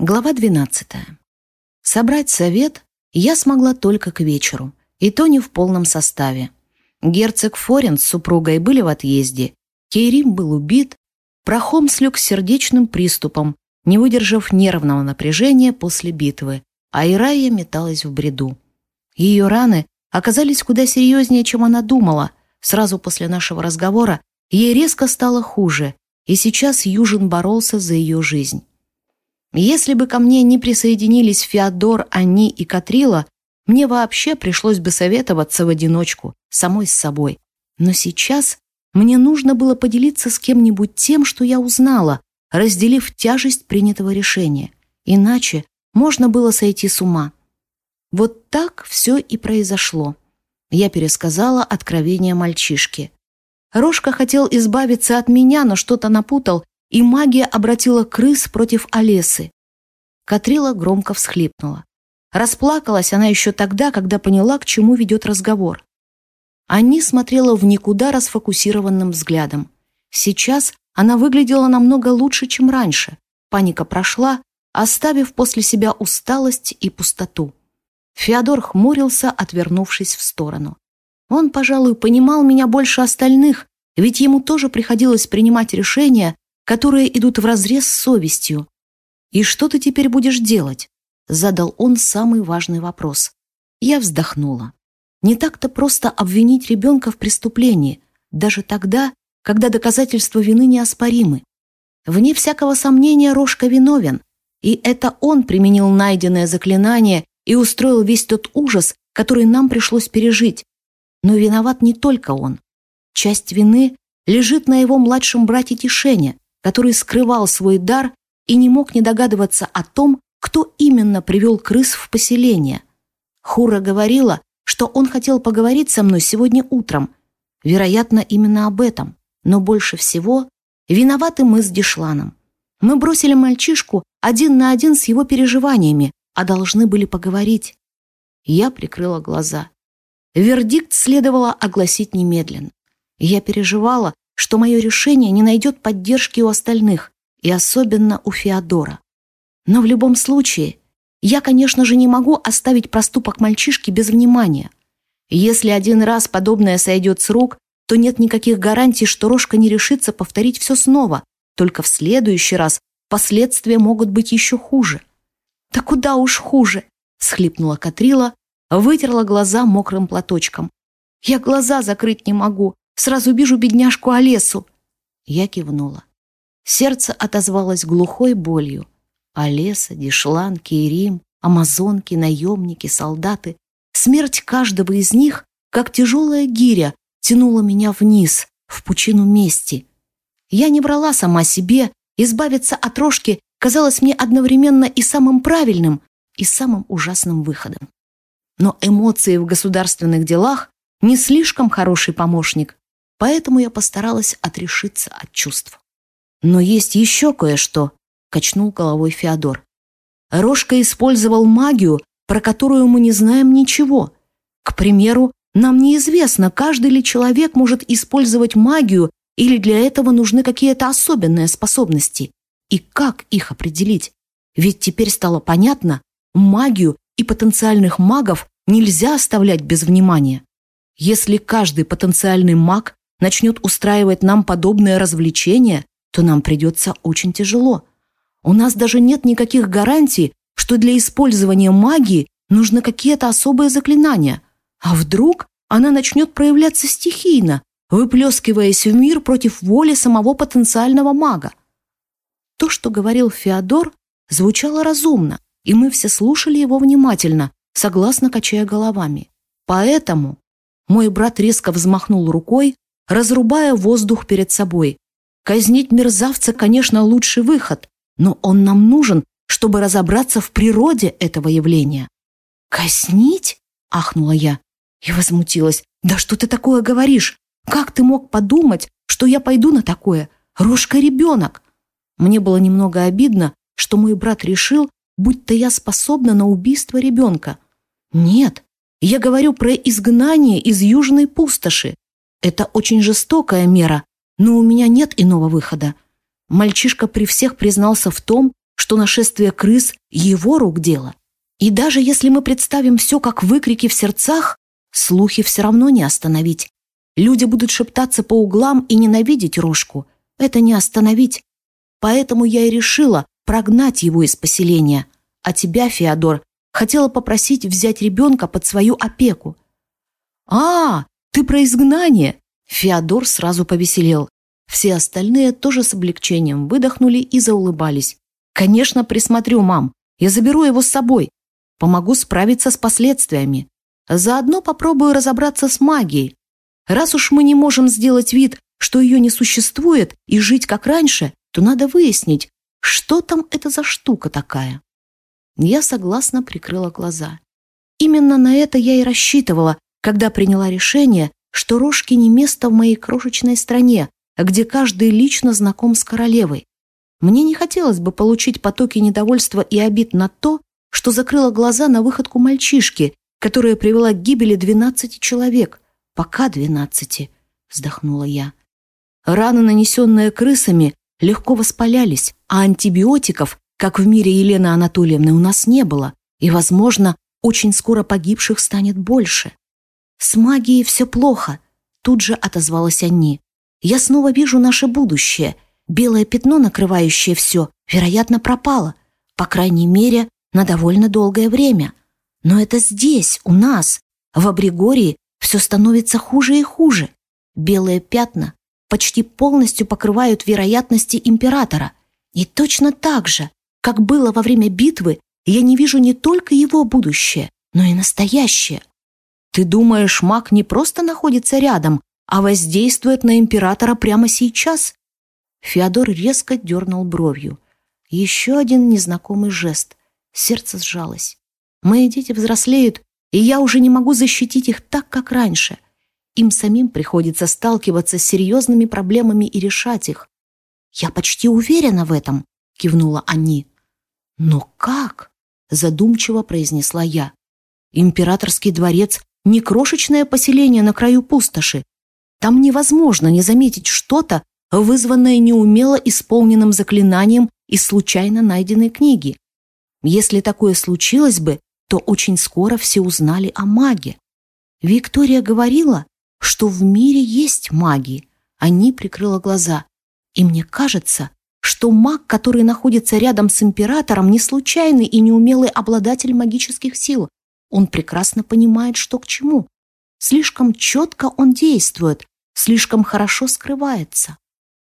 Глава 12. Собрать совет я смогла только к вечеру, и то не в полном составе. Герцог Форен с супругой были в отъезде, Кейрим был убит, Прохом слег сердечным приступом, не выдержав нервного напряжения после битвы, а Ирая металась в бреду. Ее раны оказались куда серьезнее, чем она думала. Сразу после нашего разговора ей резко стало хуже, и сейчас Южин боролся за ее жизнь. Если бы ко мне не присоединились Феодор, Ани и Катрила, мне вообще пришлось бы советоваться в одиночку, самой с собой. Но сейчас мне нужно было поделиться с кем-нибудь тем, что я узнала, разделив тяжесть принятого решения. Иначе можно было сойти с ума. Вот так все и произошло. Я пересказала откровение мальчишки. Рожка хотел избавиться от меня, но что-то напутал и магия обратила крыс против Олесы. Катрила громко всхлипнула. Расплакалась она еще тогда, когда поняла, к чему ведет разговор. Анни смотрела в никуда расфокусированным взглядом. Сейчас она выглядела намного лучше, чем раньше. Паника прошла, оставив после себя усталость и пустоту. Феодор хмурился, отвернувшись в сторону. Он, пожалуй, понимал меня больше остальных, ведь ему тоже приходилось принимать решения, которые идут вразрез с совестью. «И что ты теперь будешь делать?» — задал он самый важный вопрос. Я вздохнула. Не так-то просто обвинить ребенка в преступлении, даже тогда, когда доказательства вины неоспоримы. Вне всякого сомнения Рожка виновен, и это он применил найденное заклинание и устроил весь тот ужас, который нам пришлось пережить. Но виноват не только он. Часть вины лежит на его младшем брате Тишене, который скрывал свой дар и не мог не догадываться о том, кто именно привел крыс в поселение. Хура говорила, что он хотел поговорить со мной сегодня утром. Вероятно, именно об этом. Но больше всего виноваты мы с Дишланом. Мы бросили мальчишку один на один с его переживаниями, а должны были поговорить. Я прикрыла глаза. Вердикт следовало огласить немедленно. Я переживала, что мое решение не найдет поддержки у остальных, и особенно у Феодора. Но в любом случае, я, конечно же, не могу оставить проступок мальчишки без внимания. Если один раз подобное сойдет с рук, то нет никаких гарантий, что Рожка не решится повторить все снова, только в следующий раз последствия могут быть еще хуже. «Да куда уж хуже!» — схлипнула Катрила, вытерла глаза мокрым платочком. «Я глаза закрыть не могу, Сразу вижу бедняжку Олесу!» Я кивнула. Сердце отозвалось глухой болью. Олеса, Дишлан, Кейрим, амазонки, наемники, солдаты. Смерть каждого из них, как тяжелая гиря, тянула меня вниз, в пучину мести. Я не брала сама себе, избавиться от рожки казалось мне одновременно и самым правильным, и самым ужасным выходом. Но эмоции в государственных делах не слишком хороший помощник, поэтому я постаралась отрешиться от чувств. «Но есть еще кое-что», — качнул головой Феодор. «Рожка использовал магию, про которую мы не знаем ничего. К примеру, нам неизвестно, каждый ли человек может использовать магию или для этого нужны какие-то особенные способности. И как их определить? Ведь теперь стало понятно, магию и потенциальных магов нельзя оставлять без внимания. Если каждый потенциальный маг начнет устраивать нам подобное развлечение, то нам придется очень тяжело. У нас даже нет никаких гарантий, что для использования магии нужны какие-то особые заклинания. А вдруг она начнет проявляться стихийно, выплескиваясь в мир против воли самого потенциального мага? То, что говорил Феодор, звучало разумно, и мы все слушали его внимательно, согласно качая головами. Поэтому мой брат резко взмахнул рукой, разрубая воздух перед собой. Казнить мерзавца, конечно, лучший выход, но он нам нужен, чтобы разобраться в природе этого явления. «Казнить?» — ахнула я и возмутилась. «Да что ты такое говоришь? Как ты мог подумать, что я пойду на такое? Рожка ребенок!» Мне было немного обидно, что мой брат решил, будь то я способна на убийство ребенка. Нет, я говорю про изгнание из южной пустоши. Это очень жестокая мера, но у меня нет иного выхода. Мальчишка при всех признался в том, что нашествие крыс — его рук дело. И даже если мы представим все как выкрики в сердцах, слухи все равно не остановить. Люди будут шептаться по углам и ненавидеть рожку. Это не остановить. Поэтому я и решила прогнать его из поселения. А тебя, Феодор, хотела попросить взять ребенка под свою опеку. «А, ты про изгнание!» Феодор сразу повеселел. Все остальные тоже с облегчением выдохнули и заулыбались. «Конечно, присмотрю, мам. Я заберу его с собой. Помогу справиться с последствиями. Заодно попробую разобраться с магией. Раз уж мы не можем сделать вид, что ее не существует, и жить как раньше, то надо выяснить, что там это за штука такая. Я согласно прикрыла глаза. Именно на это я и рассчитывала, когда приняла решение, что рожки не место в моей крошечной стране, где каждый лично знаком с королевой. Мне не хотелось бы получить потоки недовольства и обид на то, что закрыла глаза на выходку мальчишки, которая привела к гибели двенадцати человек. Пока двенадцати, вздохнула я. Раны, нанесенные крысами, легко воспалялись, а антибиотиков, как в мире Елены Анатольевны, у нас не было, и, возможно, очень скоро погибших станет больше. «С магией все плохо», — тут же отозвалась Анни. «Я снова вижу наше будущее. Белое пятно, накрывающее все, вероятно, пропало. По крайней мере, на довольно долгое время. Но это здесь, у нас. В Абригории все становится хуже и хуже. Белые пятна почти полностью покрывают вероятности императора. И точно так же, как было во время битвы, я не вижу не только его будущее, но и настоящее. Ты думаешь, маг не просто находится рядом, а воздействует на императора прямо сейчас? Феодор резко дернул бровью. Еще один незнакомый жест. Сердце сжалось. Мои дети взрослеют, и я уже не могу защитить их так, как раньше. Им самим приходится сталкиваться с серьезными проблемами и решать их. «Я почти уверена в этом», — кивнула Анни. «Но как?» — задумчиво произнесла я. «Императорский дворец — не крошечное поселение на краю пустоши. Там невозможно не заметить что-то, вызванное неумело исполненным заклинанием из случайно найденной книги. Если такое случилось бы, то очень скоро все узнали о маге. Виктория говорила, что в мире есть маги. Они прикрыла глаза. И мне кажется, что маг, который находится рядом с императором, не случайный и неумелый обладатель магических сил. Он прекрасно понимает, что к чему. Слишком четко он действует, слишком хорошо скрывается.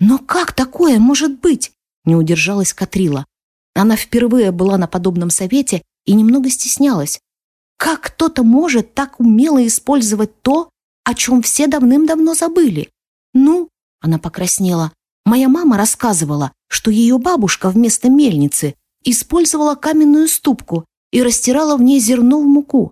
«Но как такое может быть?» — не удержалась Катрила. Она впервые была на подобном совете и немного стеснялась. Как кто-то может так умело использовать то, о чем все давным-давно забыли? Ну, она покраснела. Моя мама рассказывала, что ее бабушка вместо мельницы использовала каменную ступку и растирала в ней зерно в муку.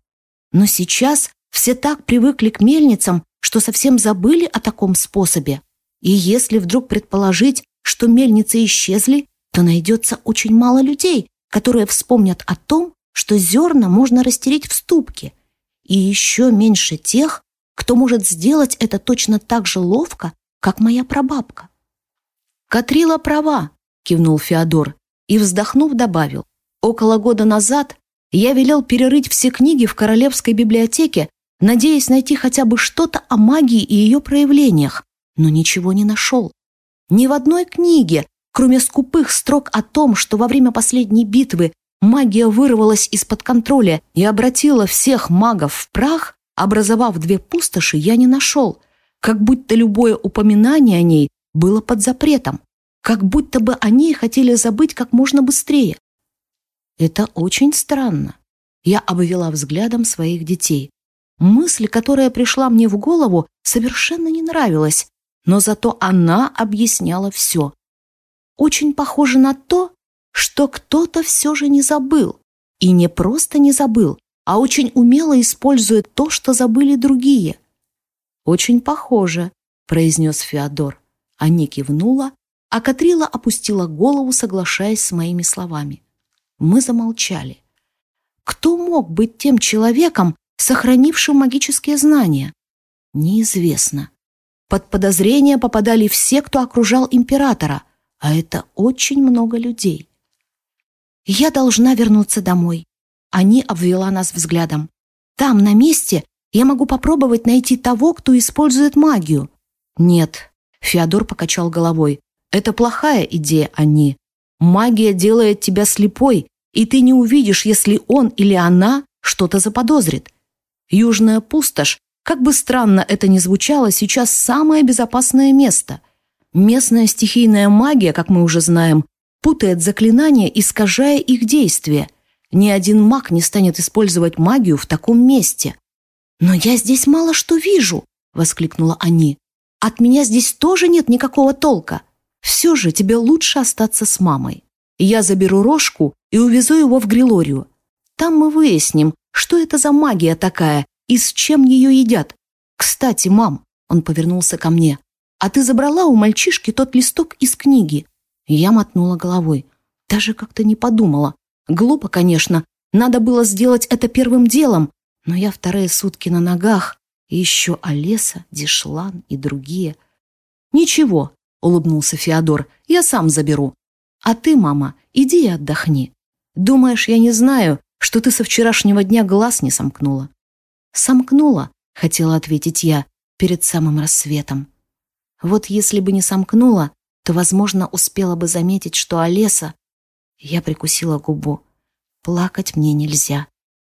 Но сейчас все так привыкли к мельницам, что совсем забыли о таком способе. И если вдруг предположить, что мельницы исчезли, то найдется очень мало людей, которые вспомнят о том, что зерна можно растереть в ступке, и еще меньше тех, кто может сделать это точно так же ловко, как моя прабабка. «Катрила права», — кивнул Феодор и, вздохнув, добавил. «Около года назад я велел перерыть все книги в Королевской библиотеке, надеясь найти хотя бы что-то о магии и ее проявлениях, но ничего не нашел. Ни в одной книге Кроме скупых строк о том, что во время последней битвы магия вырвалась из-под контроля и обратила всех магов в прах, образовав две пустоши, я не нашел, как будто любое упоминание о ней было под запретом, как будто бы о ней хотели забыть как можно быстрее. Это очень странно. Я обвела взглядом своих детей. Мысль, которая пришла мне в голову, совершенно не нравилась, но зато она объясняла все очень похоже на то, что кто-то все же не забыл. И не просто не забыл, а очень умело использует то, что забыли другие. «Очень похоже», — произнес Феодор. Анне кивнула, а Катрила опустила голову, соглашаясь с моими словами. Мы замолчали. Кто мог быть тем человеком, сохранившим магические знания? Неизвестно. Под подозрение попадали все, кто окружал императора — а это очень много людей. Я должна вернуться домой. Они обвела нас взглядом. Там, на месте, я могу попробовать найти того, кто использует магию. Нет, Феодор покачал головой. Это плохая идея, они. Магия делает тебя слепой, и ты не увидишь, если он или она что-то заподозрит. Южная пустошь, как бы странно это ни звучало, сейчас самое безопасное место. Местная стихийная магия, как мы уже знаем, путает заклинания, искажая их действие. Ни один маг не станет использовать магию в таком месте. «Но я здесь мало что вижу!» — воскликнула Ани. «От меня здесь тоже нет никакого толка. Все же тебе лучше остаться с мамой. Я заберу рожку и увезу его в Грилорию. Там мы выясним, что это за магия такая и с чем ее едят. Кстати, мам, он повернулся ко мне, а ты забрала у мальчишки тот листок из книги? Я мотнула головой. Даже как-то не подумала. Глупо, конечно. Надо было сделать это первым делом. Но я вторые сутки на ногах. И еще Олеса, Дишлан и другие. «Ничего», — улыбнулся Феодор, — «я сам заберу. А ты, мама, иди и отдохни. Думаешь, я не знаю, что ты со вчерашнего дня глаз не сомкнула?» «Сомкнула», — хотела ответить я, перед самым рассветом. Вот если бы не сомкнула, то, возможно, успела бы заметить, что Олеса... Я прикусила губу. Плакать мне нельзя.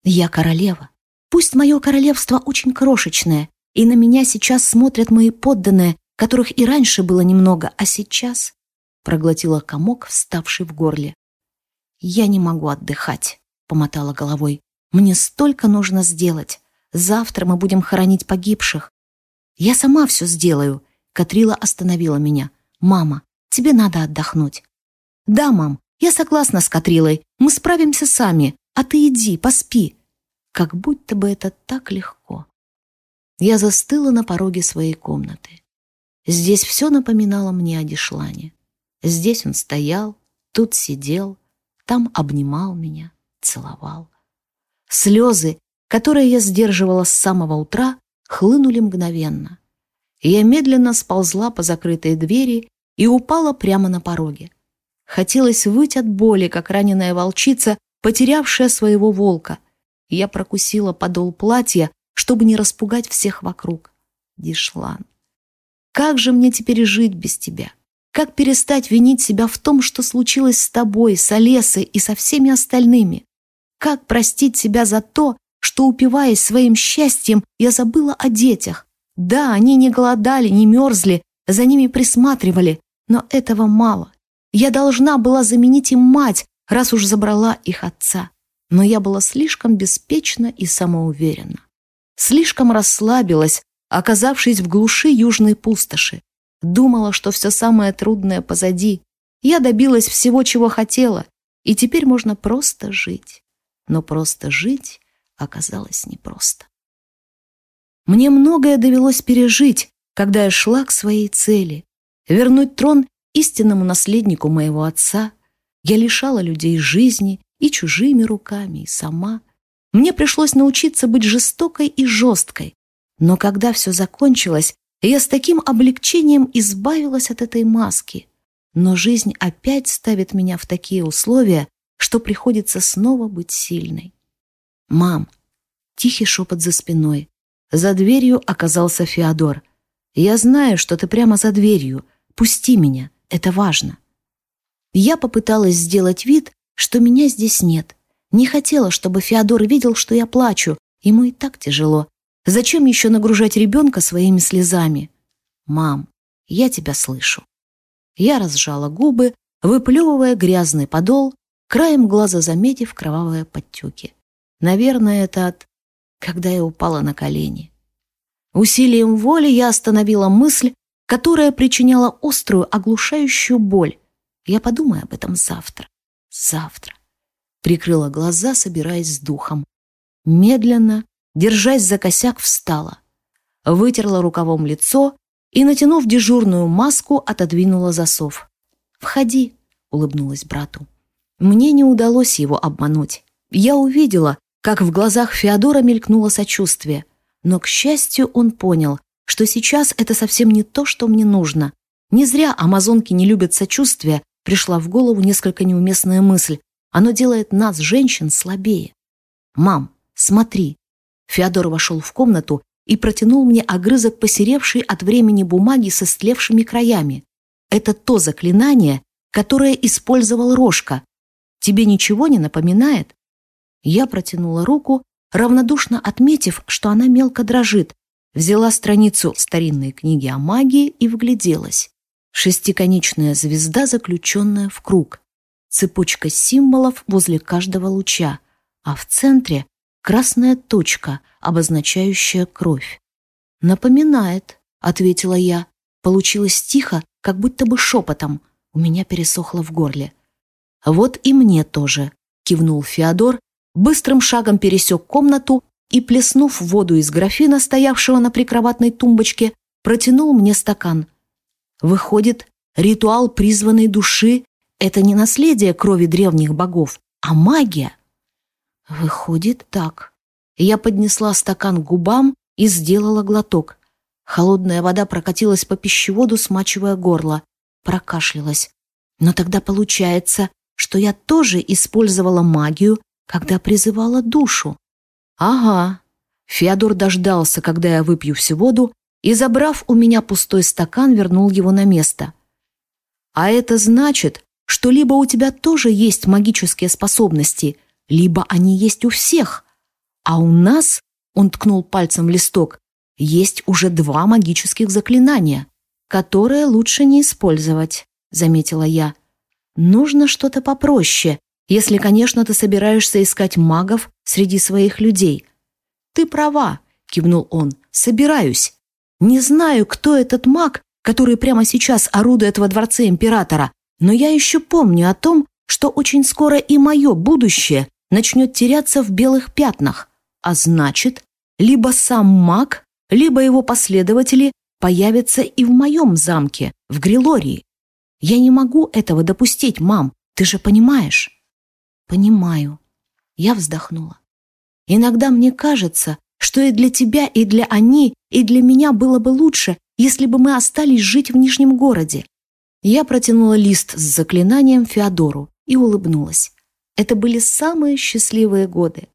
Я королева. Пусть мое королевство очень крошечное, и на меня сейчас смотрят мои подданные, которых и раньше было немного, а сейчас... Проглотила комок, вставший в горле. «Я не могу отдыхать», — помотала головой. «Мне столько нужно сделать. Завтра мы будем хоронить погибших. Я сама все сделаю». Катрила остановила меня. «Мама, тебе надо отдохнуть». «Да, мам, я согласна с Катрилой. Мы справимся сами. А ты иди, поспи». Как будто бы это так легко. Я застыла на пороге своей комнаты. Здесь все напоминало мне о Дишлане. Здесь он стоял, тут сидел, там обнимал меня, целовал. Слезы, которые я сдерживала с самого утра, хлынули мгновенно. Я медленно сползла по закрытой двери и упала прямо на пороге. Хотелось выть от боли, как раненая волчица, потерявшая своего волка. Я прокусила подол платья, чтобы не распугать всех вокруг. Дишлан, как же мне теперь жить без тебя? Как перестать винить себя в том, что случилось с тобой, с Олесой и со всеми остальными? Как простить себя за то, что, упиваясь своим счастьем, я забыла о детях? Да, они не голодали, не мерзли, за ними присматривали, но этого мало. Я должна была заменить им мать, раз уж забрала их отца. Но я была слишком беспечна и самоуверенна. Слишком расслабилась, оказавшись в глуши южной пустоши. Думала, что все самое трудное позади. Я добилась всего, чего хотела, и теперь можно просто жить. Но просто жить оказалось непросто. Мне многое довелось пережить, когда я шла к своей цели — вернуть трон истинному наследнику моего отца. Я лишала людей жизни и чужими руками, и сама. Мне пришлось научиться быть жестокой и жесткой. Но когда все закончилось, я с таким облегчением избавилась от этой маски. Но жизнь опять ставит меня в такие условия, что приходится снова быть сильной. «Мам!» — тихий шепот за спиной. За дверью оказался Феодор — я знаю, что ты прямо за дверью. Пусти меня, это важно. Я попыталась сделать вид, что меня здесь нет. Не хотела, чтобы Феодор видел, что я плачу. Ему и так тяжело. Зачем еще нагружать ребенка своими слезами? Мам, я тебя слышу. Я разжала губы, выплевывая грязный подол, краем глаза заметив кровавые подтеки. Наверное, это от... когда я упала на колени. Усилием воли я остановила мысль, которая причиняла острую, оглушающую боль. Я подумаю об этом завтра. Завтра. Прикрыла глаза, собираясь с духом. Медленно, держась за косяк, встала. Вытерла рукавом лицо и, натянув дежурную маску, отодвинула засов. «Входи», — улыбнулась брату. Мне не удалось его обмануть. Я увидела, как в глазах Феодора мелькнуло сочувствие — но, к счастью, он понял, что сейчас это совсем не то, что мне нужно. Не зря амазонки не любят сочувствия, пришла в голову несколько неуместная мысль. Оно делает нас, женщин, слабее. Мам, смотри. Феодор вошел в комнату и протянул мне огрызок посеревшей от времени бумаги со стлевшими краями. Это то заклинание, которое использовал Рожка. Тебе ничего не напоминает? Я протянула руку, равнодушно отметив, что она мелко дрожит, взяла страницу старинной книги о магии и вгляделась. Шестиконечная звезда, заключенная в круг. Цепочка символов возле каждого луча, а в центре красная точка, обозначающая кровь. «Напоминает», — ответила я. Получилось тихо, как будто бы шепотом. У меня пересохло в горле. «Вот и мне тоже», — кивнул Феодор, быстрым шагом пересек комнату и, плеснув воду из графина, стоявшего на прикроватной тумбочке, протянул мне стакан. Выходит, ритуал призванной души — это не наследие крови древних богов, а магия. Выходит так. Я поднесла стакан к губам и сделала глоток. Холодная вода прокатилась по пищеводу, смачивая горло. Прокашлялась. Но тогда получается, что я тоже использовала магию когда призывала душу. Ага. Феодор дождался, когда я выпью всю воду, и, забрав у меня пустой стакан, вернул его на место. А это значит, что либо у тебя тоже есть магические способности, либо они есть у всех. А у нас, он ткнул пальцем в листок, есть уже два магических заклинания, которые лучше не использовать, заметила я. Нужно что-то попроще, если, конечно, ты собираешься искать магов среди своих людей. Ты права, кивнул он, собираюсь. Не знаю, кто этот маг, который прямо сейчас орудует во дворце императора, но я еще помню о том, что очень скоро и мое будущее начнет теряться в белых пятнах, а значит, либо сам маг, либо его последователи появятся и в моем замке, в Грилории. Я не могу этого допустить, мам, ты же понимаешь. Понимаю. Я вздохнула. Иногда мне кажется, что и для тебя, и для они, и для меня было бы лучше, если бы мы остались жить в Нижнем городе. Я протянула лист с заклинанием Феодору и улыбнулась. Это были самые счастливые годы.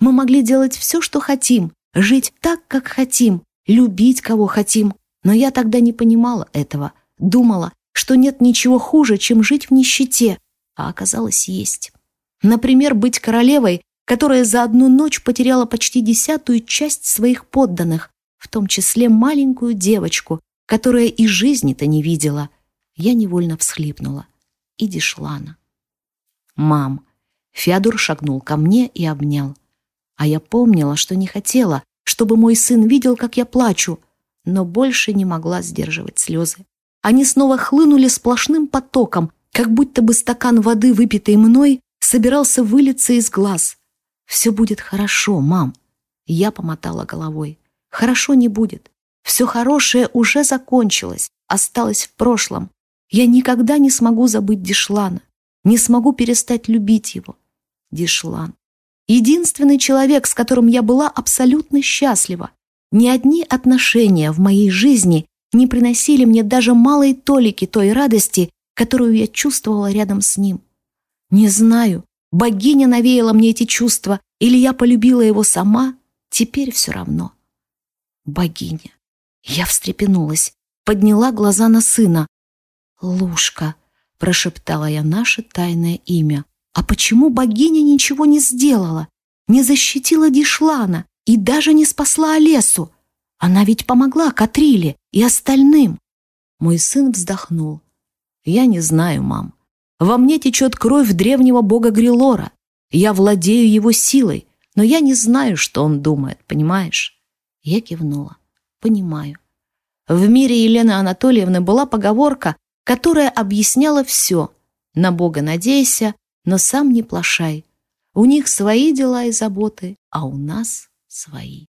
Мы могли делать все, что хотим, жить так, как хотим, любить кого хотим, но я тогда не понимала этого, думала, что нет ничего хуже, чем жить в нищете, а оказалось есть. Например, быть королевой, которая за одну ночь потеряла почти десятую часть своих подданных, в том числе маленькую девочку, которая и жизни-то не видела. Я невольно всхлипнула. И Дишлана. «Мам!» Феодор шагнул ко мне и обнял. А я помнила, что не хотела, чтобы мой сын видел, как я плачу, но больше не могла сдерживать слезы. Они снова хлынули сплошным потоком, как будто бы стакан воды, выпитый мной, собирался вылиться из глаз. «Все будет хорошо, мам». Я помотала головой. «Хорошо не будет. Все хорошее уже закончилось, осталось в прошлом. Я никогда не смогу забыть Дишлана, не смогу перестать любить его. Дишлан. Единственный человек, с которым я была абсолютно счастлива. Ни одни отношения в моей жизни не приносили мне даже малой толики той радости, которую я чувствовала рядом с ним. Не знаю, богиня навеяла мне эти чувства, или я полюбила его сама, теперь все равно. Богиня. Я встрепенулась, подняла глаза на сына. «Лушка», — прошептала я наше тайное имя. «А почему богиня ничего не сделала? Не защитила Дишлана и даже не спасла Олесу? Она ведь помогла Катриле и остальным». Мой сын вздохнул. «Я не знаю, мам. Во мне течет кровь древнего бога Грилора. Я владею его силой, но я не знаю, что он думает, понимаешь?» Я кивнула. «Понимаю». В мире Елены Анатольевны была поговорка, которая объясняла все. «На Бога надейся, но сам не плашай. У них свои дела и заботы, а у нас свои».